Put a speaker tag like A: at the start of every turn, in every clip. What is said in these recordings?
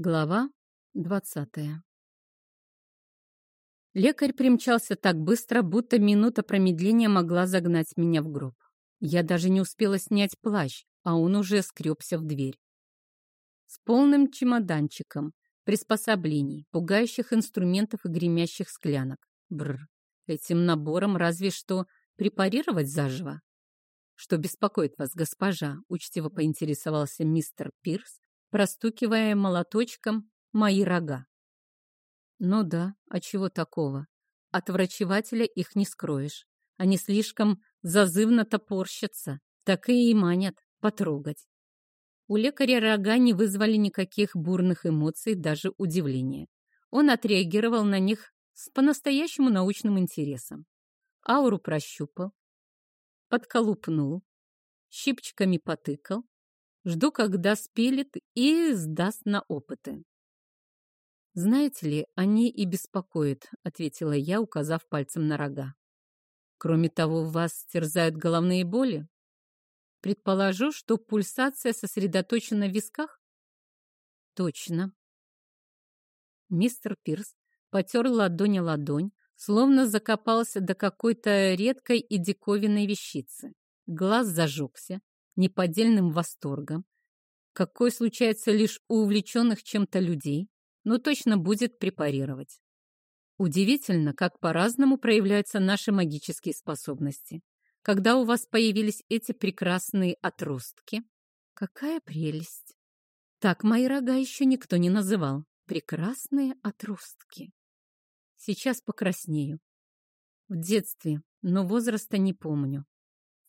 A: Глава двадцатая Лекарь примчался так быстро, будто минута промедления могла загнать меня в гроб. Я даже не успела снять плащ, а он уже скребся в дверь. С полным чемоданчиком, приспособлений, пугающих инструментов и гремящих склянок. Бррр, этим набором разве что препарировать заживо. «Что беспокоит вас, госпожа?» — учтиво поинтересовался мистер Пирс, простукивая молоточком мои рога. Ну да, а чего такого? От врачевателя их не скроешь. Они слишком зазывно топорщатся, так и манят потрогать. У лекаря рога не вызвали никаких бурных эмоций, даже удивления. Он отреагировал на них с по-настоящему научным интересом. Ауру прощупал, подколупнул, щипчиками потыкал, Жду, когда спилит и сдаст на опыты. «Знаете ли, они и беспокоят», — ответила я, указав пальцем на рога. «Кроме того, вас терзают головные боли? Предположу, что пульсация сосредоточена в висках?» «Точно». Мистер Пирс потер ладонь о ладонь, словно закопался до какой-то редкой и диковинной вещицы. Глаз зажегся, неподдельным восторгом, какой случается лишь у увлеченных чем-то людей, но точно будет препарировать. Удивительно, как по-разному проявляются наши магические способности. Когда у вас появились эти прекрасные отростки? Какая прелесть! Так мои рога еще никто не называл. Прекрасные отростки. Сейчас покраснею. В детстве, но возраста не помню.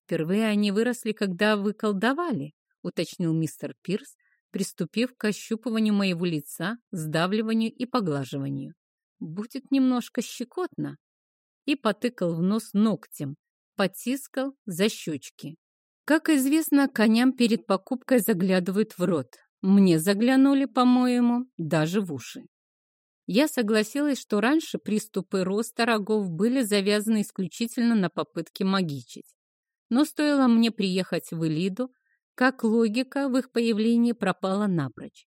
A: Впервые они выросли, когда вы колдовали, уточнил мистер Пирс, приступив к ощупыванию моего лица, сдавливанию и поглаживанию. Будет немножко щекотно. И потыкал в нос ногтем, потискал за щечки. Как известно, коням перед покупкой заглядывают в рот. Мне заглянули, по-моему, даже в уши. Я согласилась, что раньше приступы роста рогов были завязаны исключительно на попытке магичить. Но стоило мне приехать в Элиду, как логика в их появлении пропала напрочь.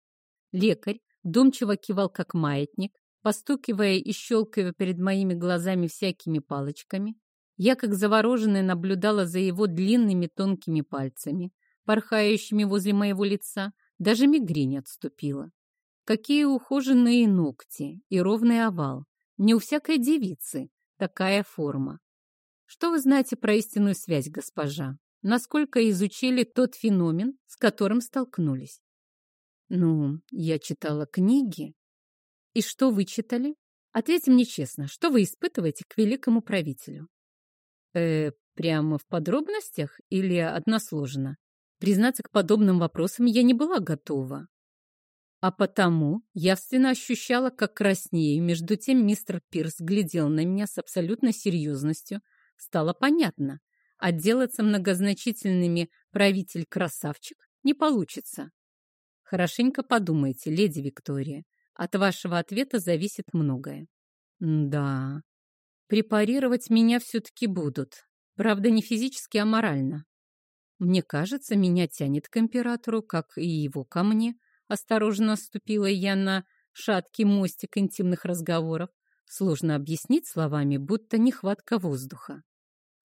A: Лекарь думчиво кивал как маятник, постукивая и щелкая перед моими глазами всякими палочками. Я, как завороженная, наблюдала за его длинными тонкими пальцами, порхающими возле моего лица, даже мигрень отступила. Какие ухоженные ногти и ровный овал. Не у всякой девицы такая форма. Что вы знаете про истинную связь, госпожа? Насколько изучили тот феномен, с которым столкнулись? Ну, я читала книги. И что вы читали? Ответьте мне честно, что вы испытываете к великому правителю? Э, прямо в подробностях или односложно? Признаться, к подобным вопросам я не была готова. А потому явственно ощущала, как краснею. Между тем мистер Пирс глядел на меня с абсолютной серьезностью, стало понятно. Отделаться многозначительными «правитель-красавчик» не получится. Хорошенько подумайте, леди Виктория. От вашего ответа зависит многое. Да, препарировать меня все-таки будут. Правда, не физически, а морально. Мне кажется, меня тянет к императору, как и его ко мне. Осторожно ступила я на шаткий мостик интимных разговоров. Сложно объяснить словами, будто нехватка воздуха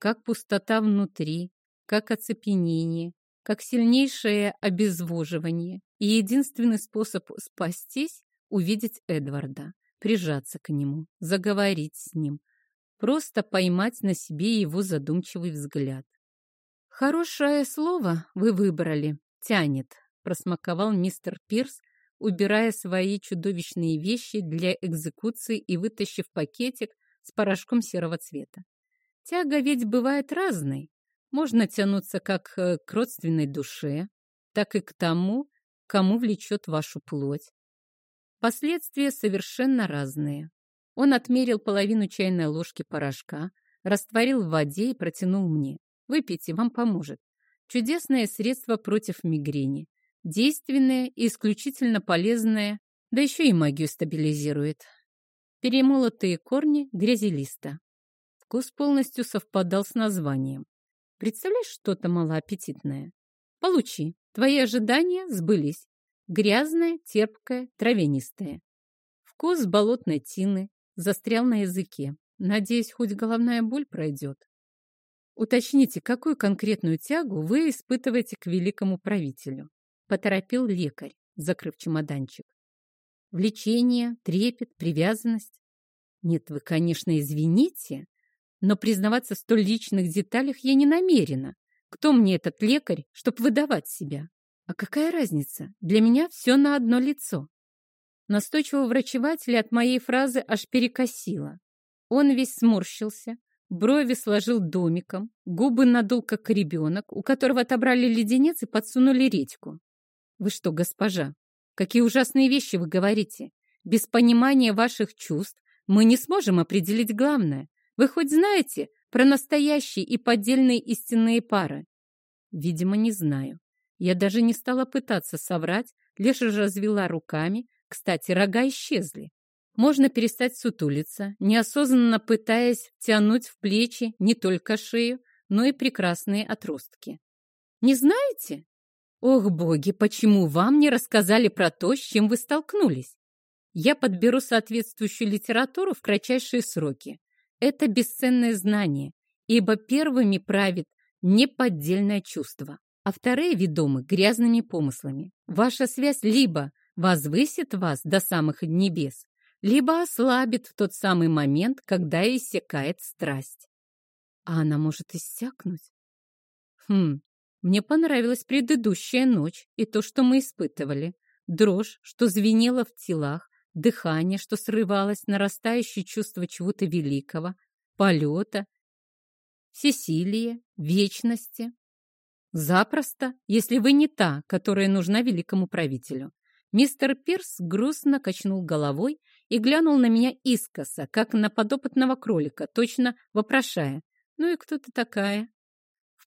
A: как пустота внутри, как оцепенение, как сильнейшее обезвоживание. И единственный способ спастись — увидеть Эдварда, прижаться к нему, заговорить с ним, просто поймать на себе его задумчивый взгляд. «Хорошее слово вы выбрали. Тянет», — просмаковал мистер Пирс, убирая свои чудовищные вещи для экзекуции и вытащив пакетик с порошком серого цвета. Тяга ведь бывает разной. Можно тянуться как э, к родственной душе, так и к тому, кому влечет вашу плоть. Последствия совершенно разные. Он отмерил половину чайной ложки порошка, растворил в воде и протянул мне. Выпейте, вам поможет. Чудесное средство против мигрени. Действенное и исключительно полезное, да еще и магию стабилизирует. Перемолотые корни грязелиста. Вкус полностью совпадал с названием. Представляешь что-то малоаппетитное? Получи. Твои ожидания сбылись. Грязная, терпкая, травянистая. Вкус болотной тины застрял на языке. Надеюсь, хоть головная боль пройдет. Уточните, какую конкретную тягу вы испытываете к великому правителю? Поторопил лекарь, закрыв чемоданчик. Влечение, трепет, привязанность? Нет, вы, конечно, извините, но признаваться в столь личных деталях я не намерена. Кто мне этот лекарь, чтоб выдавать себя? А какая разница? Для меня все на одно лицо. Настойчивого врачевателя от моей фразы аж перекосило. Он весь сморщился, брови сложил домиком, губы надул, как ребенок, у которого отобрали леденец и подсунули редьку. Вы что, госпожа, какие ужасные вещи вы говорите? Без понимания ваших чувств мы не сможем определить главное. Вы хоть знаете про настоящие и поддельные истинные пары? Видимо, не знаю. Я даже не стала пытаться соврать, лишь развела руками. Кстати, рога исчезли. Можно перестать сутулиться, неосознанно пытаясь втянуть в плечи не только шею, но и прекрасные отростки. Не знаете? Ох, боги, почему вам не рассказали про то, с чем вы столкнулись? Я подберу соответствующую литературу в кратчайшие сроки. Это бесценное знание, ибо первыми правит неподдельное чувство, а вторые ведомы грязными помыслами. Ваша связь либо возвысит вас до самых небес, либо ослабит в тот самый момент, когда иссякает страсть. А она может иссякнуть? Хм, мне понравилась предыдущая ночь и то, что мы испытывали. Дрожь, что звенела в телах, дыхание, что срывалось, нарастающее чувство чего-то великого, полета, всесилия, вечности. Запросто, если вы не та, которая нужна великому правителю. Мистер Пирс грустно качнул головой и глянул на меня искоса, как на подопытного кролика, точно вопрошая, ну и кто ты такая?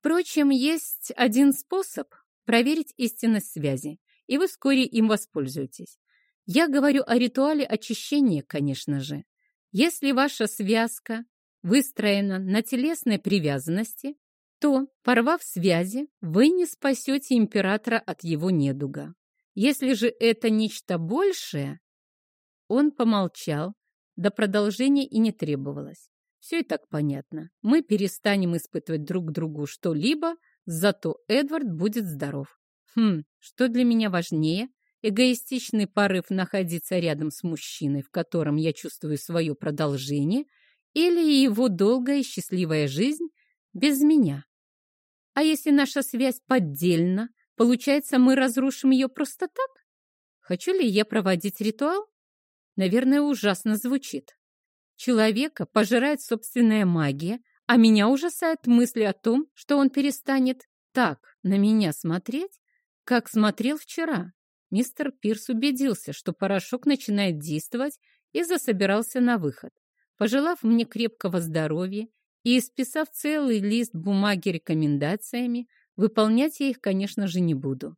A: Впрочем, есть один способ проверить истинность связи, и вы вскоре им воспользуетесь. Я говорю о ритуале очищения, конечно же. Если ваша связка выстроена на телесной привязанности, то, порвав связи, вы не спасете императора от его недуга. Если же это нечто большее, он помолчал, до продолжения и не требовалось. Все и так понятно. Мы перестанем испытывать друг другу что-либо, зато Эдвард будет здоров. Хм, что для меня важнее? эгоистичный порыв находиться рядом с мужчиной, в котором я чувствую свое продолжение, или его долгая и счастливая жизнь без меня. А если наша связь поддельна, получается, мы разрушим ее просто так? Хочу ли я проводить ритуал? Наверное, ужасно звучит. Человека пожирает собственная магия, а меня ужасает мысль о том, что он перестанет так на меня смотреть, как смотрел вчера. Мистер Пирс убедился, что порошок начинает действовать и засобирался на выход. Пожелав мне крепкого здоровья и исписав целый лист бумаги рекомендациями, выполнять я их, конечно же, не буду.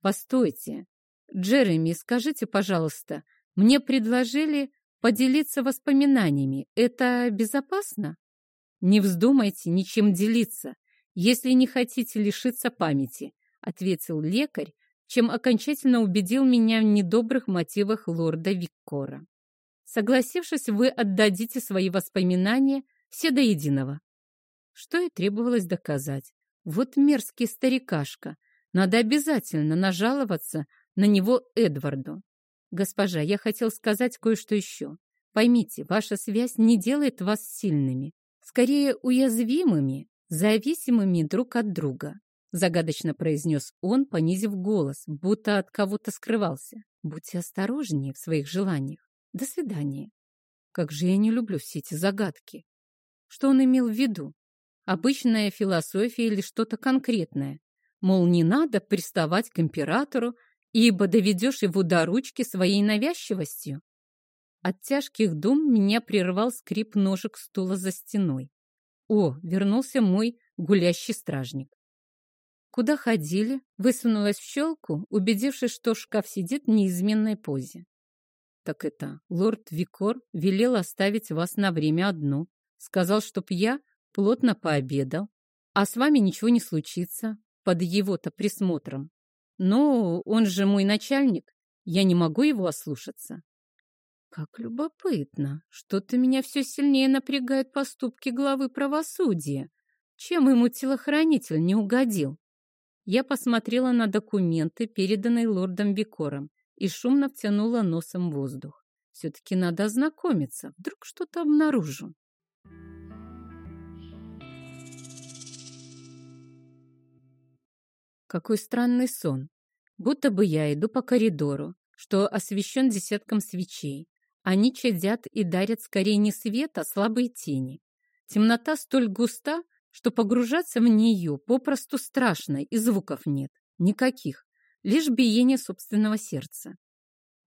A: Постойте. Джереми, скажите, пожалуйста, мне предложили поделиться воспоминаниями. Это безопасно? Не вздумайте ничем делиться, если не хотите лишиться памяти, ответил лекарь, чем окончательно убедил меня в недобрых мотивах лорда Виккора. Согласившись, вы отдадите свои воспоминания все до единого. Что и требовалось доказать. Вот мерзкий старикашка. Надо обязательно нажаловаться на него Эдварду. Госпожа, я хотел сказать кое-что еще. Поймите, ваша связь не делает вас сильными, скорее уязвимыми, зависимыми друг от друга. Загадочно произнес он, понизив голос, будто от кого-то скрывался. Будьте осторожнее в своих желаниях. До свидания. Как же я не люблю все эти загадки. Что он имел в виду? Обычная философия или что-то конкретное? Мол, не надо приставать к императору, ибо доведешь его до ручки своей навязчивостью. От тяжких дум меня прервал скрип ножек стула за стеной. О, вернулся мой гулящий стражник. Куда ходили? Высунулась в щелку, убедившись, что шкаф сидит в неизменной позе. Так это, лорд Викор велел оставить вас на время одну. Сказал, чтоб я плотно пообедал, а с вами ничего не случится под его-то присмотром. Но он же мой начальник. Я не могу его ослушаться. Как любопытно. Что-то меня все сильнее напрягают поступки главы правосудия. Чем ему телохранитель не угодил? Я посмотрела на документы, переданные лордом Бекором, и шумно втянула носом воздух. Все-таки надо ознакомиться, вдруг что-то обнаружу. Какой странный сон. Будто бы я иду по коридору, что освещен десятком свечей. Они чадят и дарят скорее не свет, а слабые тени. Темнота столь густа, что погружаться в нее попросту страшно, и звуков нет. Никаких. Лишь биение собственного сердца.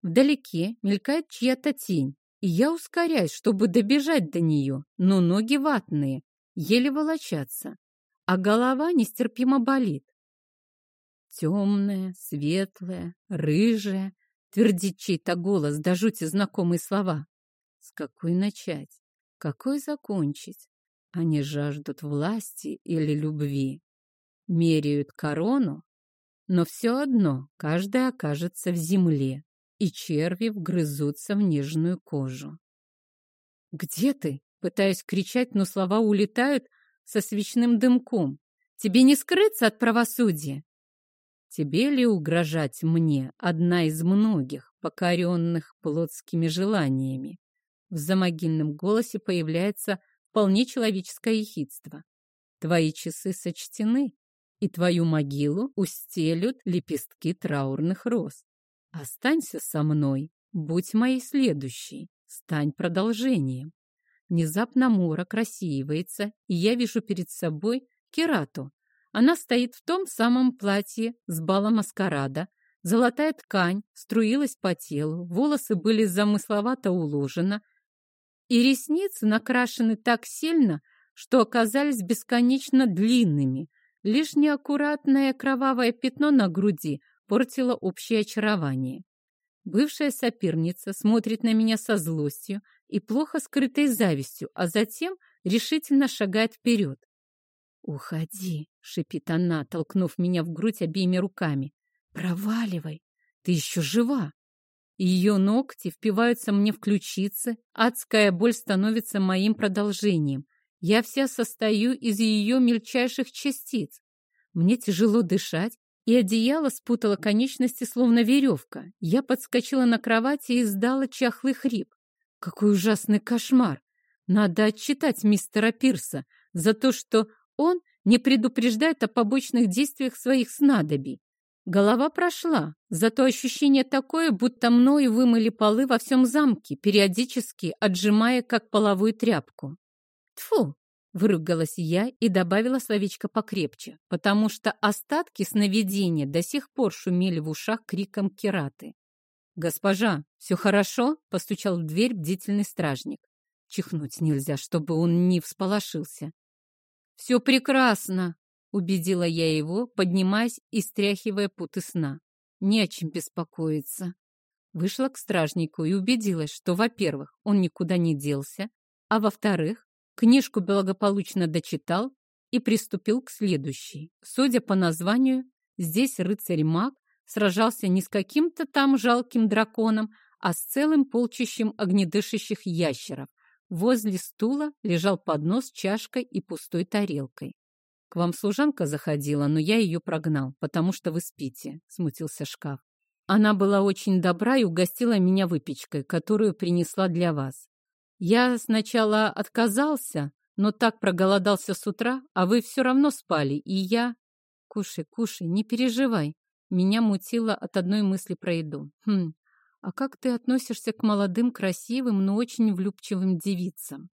A: Вдалеке мелькает чья-то тень, и я ускоряюсь, чтобы добежать до нее, но ноги ватные, еле волочатся, а голова нестерпимо болит. Темная, светлая, рыжая, твердит чей-то голос, до жути знакомые слова. С какой начать? Какой закончить? Они жаждут власти или любви. Меряют корону, но все одно каждый окажется в земле, и черви вгрызутся в нежную кожу. «Где ты?» — пытаюсь кричать, но слова улетают со свечным дымком. «Тебе не скрыться от правосудия!» Тебе ли угрожать мне, одна из многих, покоренных плотскими желаниями? В замогильном голосе появляется вполне человеческое ехидство. Твои часы сочтены, и твою могилу устелют лепестки траурных роз. Останься со мной, будь моей следующей, стань продолжением. Внезапно морок рассеивается, и я вижу перед собой Керату, она стоит в том самом платье с бала маскарада. Золотая ткань струилась по телу, волосы были замысловато уложены, и ресницы накрашены так сильно, что оказались бесконечно длинными. Лишь неаккуратное кровавое пятно на груди портило общее очарование. Бывшая соперница смотрит на меня со злостью и плохо скрытой завистью, а затем решительно шагает вперед. «Уходи!» — шипит она, толкнув меня в грудь обеими руками. «Проваливай! Ты еще жива!» Ее ногти впиваются мне в ключицы, адская боль становится моим продолжением. Я вся состою из ее мельчайших частиц. Мне тяжело дышать, и одеяло спутало конечности, словно веревка. Я подскочила на кровати и издала чахлый хрип. Какой ужасный кошмар! Надо отчитать мистера Пирса за то, что он не предупреждает о побочных действиях своих снадобий. Голова прошла, зато ощущение такое, будто мною вымыли полы во всем замке, периодически отжимая, как половую тряпку. Тфу! Выругалась я и добавила словечко покрепче, потому что остатки сновидения до сих пор шумели в ушах криком кераты. «Госпожа, все хорошо?» — постучал в дверь бдительный стражник. Чихнуть нельзя, чтобы он не всполошился. «Все прекрасно!» — убедила я его, поднимаясь и стряхивая путы сна. «Не о чем беспокоиться». Вышла к стражнику и убедилась, что, во-первых, он никуда не делся, а во-вторых, книжку благополучно дочитал и приступил к следующей. Судя по названию, здесь рыцарь-маг сражался не с каким-то там жалким драконом, а с целым полчищем огнедышащих ящеров, Возле стула лежал поднос с чашкой и пустой тарелкой. «К вам служанка заходила, но я ее прогнал, потому что вы спите», — смутился шкаф. «Она была очень добра и угостила меня выпечкой, которую принесла для вас. Я сначала отказался, но так проголодался с утра, а вы все равно спали, и я...» «Кушай, кушай, не переживай». Меня мутило от одной мысли про еду. «Хм, а как ты относишься к молодым, красивым, но очень влюбчивым девицам?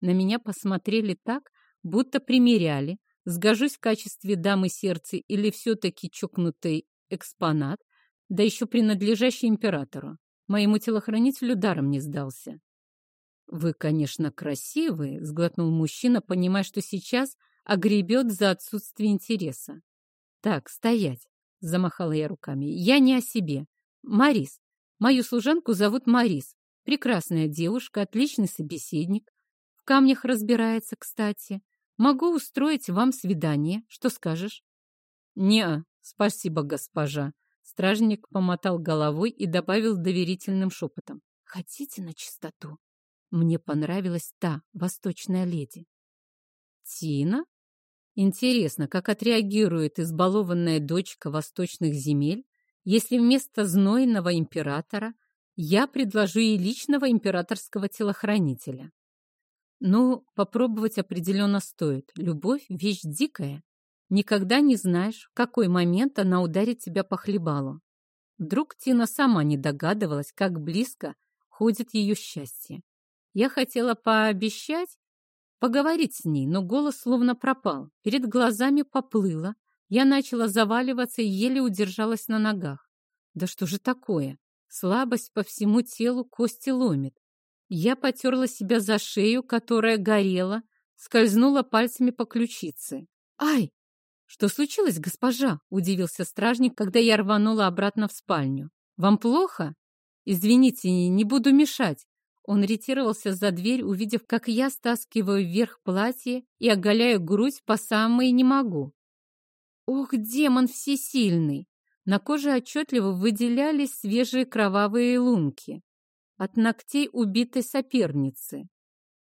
A: На меня посмотрели так, будто примеряли, сгожусь в качестве дамы сердца или все-таки чокнутый экспонат, да еще принадлежащий императору. Моему телохранителю даром не сдался. «Вы, конечно, красивые», — сглотнул мужчина, понимая, что сейчас огребет за отсутствие интереса. «Так, стоять», — замахала я руками. «Я не о себе. Марис, Мою служанку зовут Марис. Прекрасная девушка, отличный собеседник. В камнях разбирается, кстати. Могу устроить вам свидание. Что скажешь? не Спасибо, госпожа. Стражник помотал головой и добавил доверительным шепотом. Хотите на чистоту? Мне понравилась та восточная леди. Тина? Интересно, как отреагирует избалованная дочка восточных земель, если вместо знойного императора я предложу ей личного императорского телохранителя. Ну, попробовать определенно стоит. Любовь — вещь дикая. Никогда не знаешь, в какой момент она ударит тебя по хлебалу. Вдруг Тина сама не догадывалась, как близко ходит ее счастье. Я хотела пообещать, поговорить с ней, но голос словно пропал. Перед глазами поплыло. Я начала заваливаться и еле удержалась на ногах. Да что же такое? Слабость по всему телу кости ломит. Я потерла себя за шею, которая горела, скользнула пальцами по ключице. «Ай! Что случилось, госпожа?» — удивился стражник, когда я рванула обратно в спальню. «Вам плохо?» «Извините, не буду мешать». Он ретировался за дверь, увидев, как я стаскиваю вверх платье и оголяю грудь по самой не могу. Ох, демон всесильный! На коже отчетливо выделялись свежие кровавые лунки от ногтей убитой соперницы.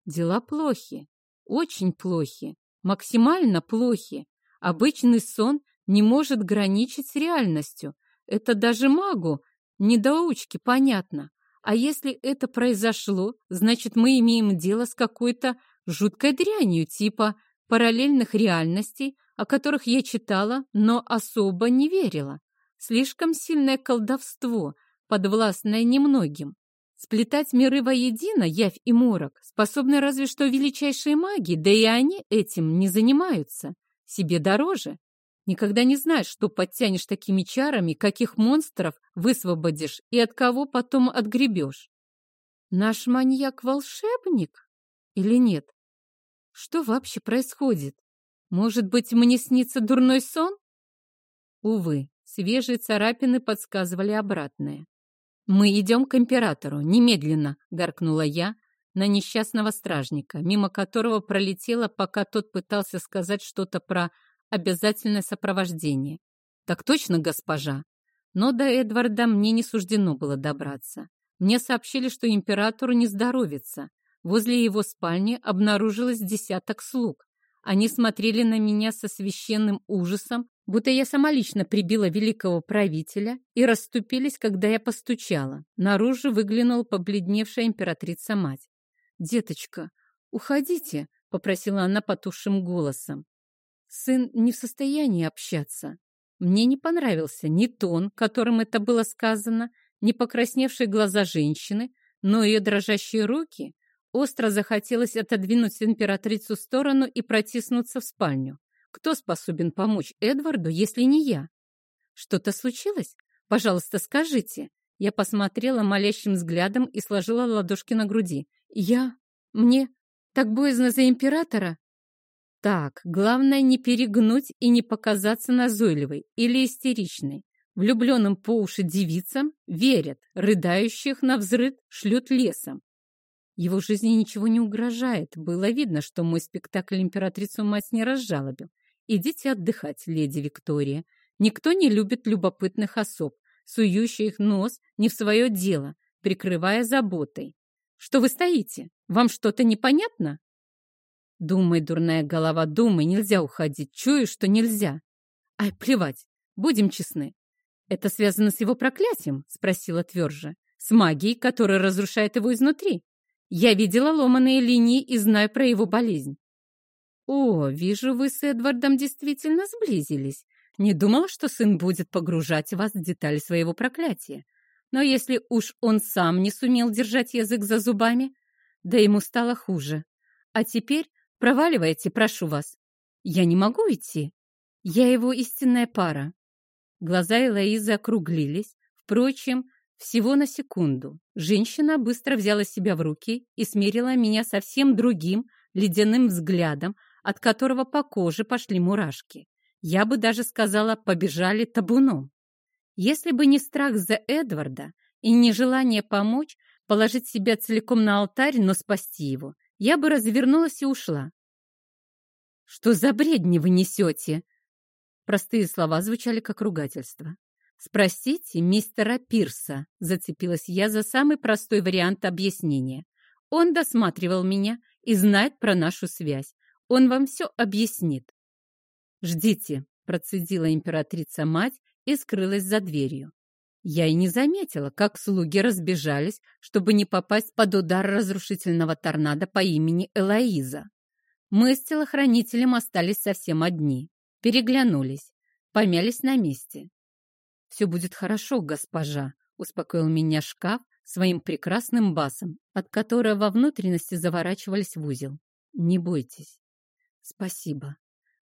A: Дела плохи, очень плохи, максимально плохи. Обычный сон не может граничить с реальностью. Это даже магу, недоучке, понятно. А если это произошло, значит, мы имеем дело с какой-то жуткой дрянью типа параллельных реальностей, о которых я читала, но особо не верила. Слишком сильное колдовство, подвластное немногим. Сплетать миры воедино, явь и морок, способны разве что величайшие маги, да и они этим не занимаются. Себе дороже. Никогда не знаешь, что подтянешь такими чарами, каких монстров высвободишь и от кого потом отгребешь. Наш маньяк волшебник? Или нет? Что вообще происходит? Может быть, мне снится дурной сон? Увы, свежие царапины подсказывали обратное. «Мы идем к императору, немедленно!» — гаркнула я на несчастного стражника, мимо которого пролетела, пока тот пытался сказать что-то про обязательное сопровождение. «Так точно, госпожа!» Но до Эдварда мне не суждено было добраться. Мне сообщили, что императору не здоровится. Возле его спальни обнаружилось десяток слуг. Они смотрели на меня со священным ужасом будто я сама лично прибила великого правителя, и расступились, когда я постучала. Наружу выглянула побледневшая императрица-мать. «Деточка, уходите», — попросила она потухшим голосом. «Сын не в состоянии общаться». Мне не понравился ни тон, которым это было сказано, ни покрасневшие глаза женщины, но ее дрожащие руки. Остро захотелось отодвинуть императрицу в сторону и протиснуться в спальню. Кто способен помочь Эдварду, если не я? Что-то случилось? Пожалуйста, скажите. Я посмотрела молящим взглядом и сложила ладошки на груди. Я? Мне? Так боязно за императора? Так, главное не перегнуть и не показаться назойливой или истеричной. Влюбленным по уши девицам верят, рыдающих на взрыв шлют лесом. Его жизни ничего не угрожает. Было видно, что мой спектакль императрицу мать не разжалобил. Идите отдыхать, леди Виктория. Никто не любит любопытных особ, сующих нос не в свое дело, прикрывая заботой. Что вы стоите? Вам что-то непонятно? Думай, дурная голова, думай, нельзя уходить. Чую, что нельзя. Ай, плевать, будем честны. Это связано с его проклятием? Спросила тверже. С магией, которая разрушает его изнутри. Я видела ломаные линии и знаю про его болезнь. «О, вижу, вы с Эдвардом действительно сблизились. Не думала, что сын будет погружать вас в детали своего проклятия. Но если уж он сам не сумел держать язык за зубами, да ему стало хуже. А теперь проваливайте, прошу вас. Я не могу идти. Я его истинная пара». Глаза Элоизы округлились. Впрочем, всего на секунду. Женщина быстро взяла себя в руки и смерила меня совсем другим, ледяным взглядом, от которого по коже пошли мурашки. Я бы даже сказала, побежали табуном. Если бы не страх за Эдварда и не желание помочь, положить себя целиком на алтарь, но спасти его, я бы развернулась и ушла. «Что за бредни вы несете?» Простые слова звучали как ругательство. «Спросите мистера Пирса», — зацепилась я за самый простой вариант объяснения. «Он досматривал меня и знает про нашу связь. Он вам все объяснит». «Ждите», — процедила императрица-мать и скрылась за дверью. Я и не заметила, как слуги разбежались, чтобы не попасть под удар разрушительного торнадо по имени Элоиза. Мы с телохранителем остались совсем одни, переглянулись, помялись на месте. «Все будет хорошо, госпожа», — успокоил меня шкаф своим прекрасным басом, от которого во внутренности заворачивались в узел. «Не бойтесь». «Спасибо».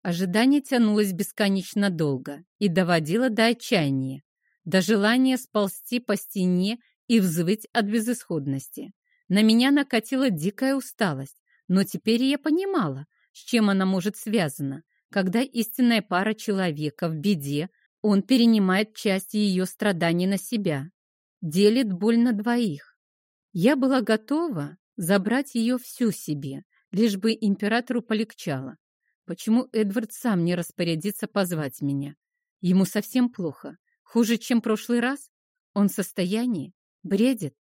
A: Ожидание тянулось бесконечно долго и доводило до отчаяния, до желания сползти по стене и взвыть от безысходности. На меня накатила дикая усталость, но теперь я понимала, с чем она может связана, когда истинная пара человека в беде он перенимает часть ее страданий на себя, делит боль на двоих. Я была готова забрать ее всю себе, лишь бы императору полегчало. Почему Эдвард сам не распорядится позвать меня? Ему совсем плохо. Хуже, чем прошлый раз? Он в состоянии? Бредит?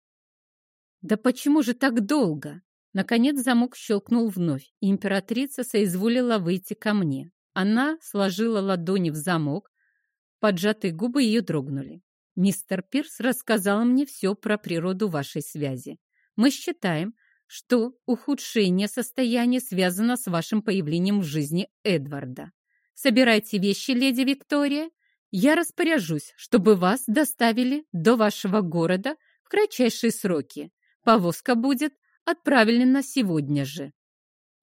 A: Да почему же так долго? Наконец замок щелкнул вновь, и императрица соизволила выйти ко мне. Она сложила ладони в замок, Поджатые губы ее дрогнули. «Мистер Пирс рассказал мне все про природу вашей связи. Мы считаем, что ухудшение состояния связано с вашим появлением в жизни Эдварда. Собирайте вещи, леди Виктория. Я распоряжусь, чтобы вас доставили до вашего города в кратчайшие сроки. Повозка будет отправлена сегодня же.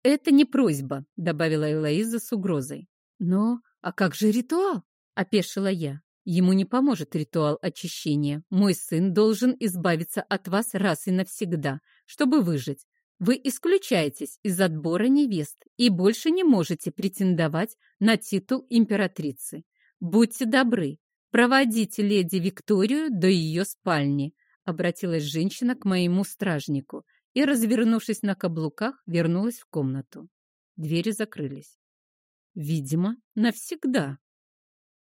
A: Это не просьба, добавила Элоиза с угрозой. Но, а как же ритуал? Опешила я. Ему не поможет ритуал очищения. Мой сын должен избавиться от вас раз и навсегда, чтобы выжить. Вы исключаетесь из отбора невест и больше не можете претендовать на титул императрицы. Будьте добры, проводите леди Викторию до ее спальни, обратилась женщина к моему стражнику и, развернувшись на каблуках, вернулась в комнату. Двери закрылись. Видимо, навсегда.